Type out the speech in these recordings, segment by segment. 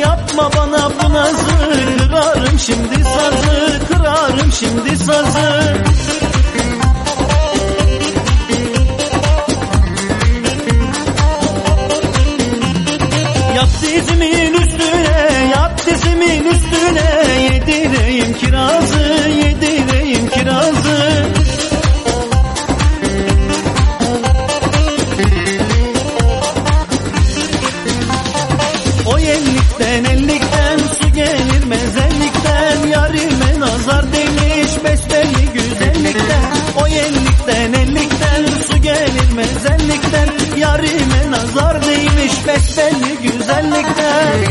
Yapma bana bu nazı. Kırarım şimdi sazı Kırarım şimdi sazı. Yat dizimin üstüne Yat dizimin üstüne. Yedireyim kirazı Yedireyim değmiş besbelli güzellikten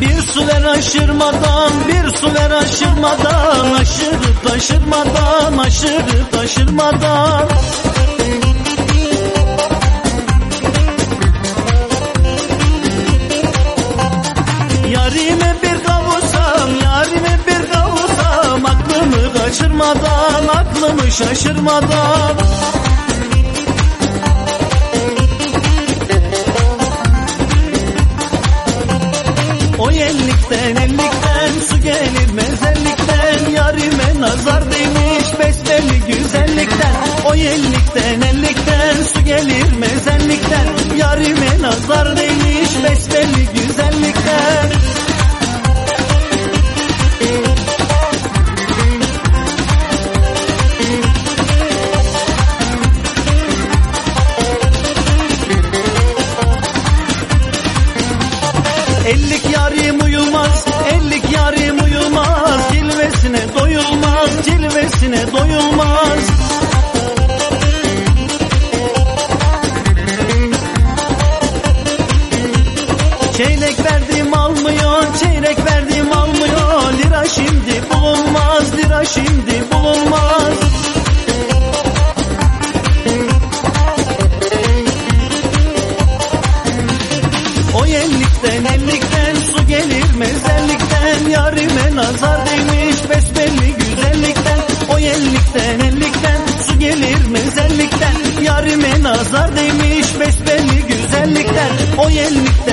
Bir su ver aşırmadan, bir su ver aşırmadan Aşırı taşırmadan, aşırı taşırmadan şaşırmadan. O ellikten ellikten su gelir mezellikten Yarime nazar değmiş besbelli güzellikten. O ellikten ellikten su gelir mezellikten Yarime nazar değmiş cilvesine doyulmaz. Çeyrek verdim almıyor, çeyrek verdim almıyor. Lira şimdi bulunmaz, lira şimdi Yarime nazar değmiş besbelli güzellikten O ellikten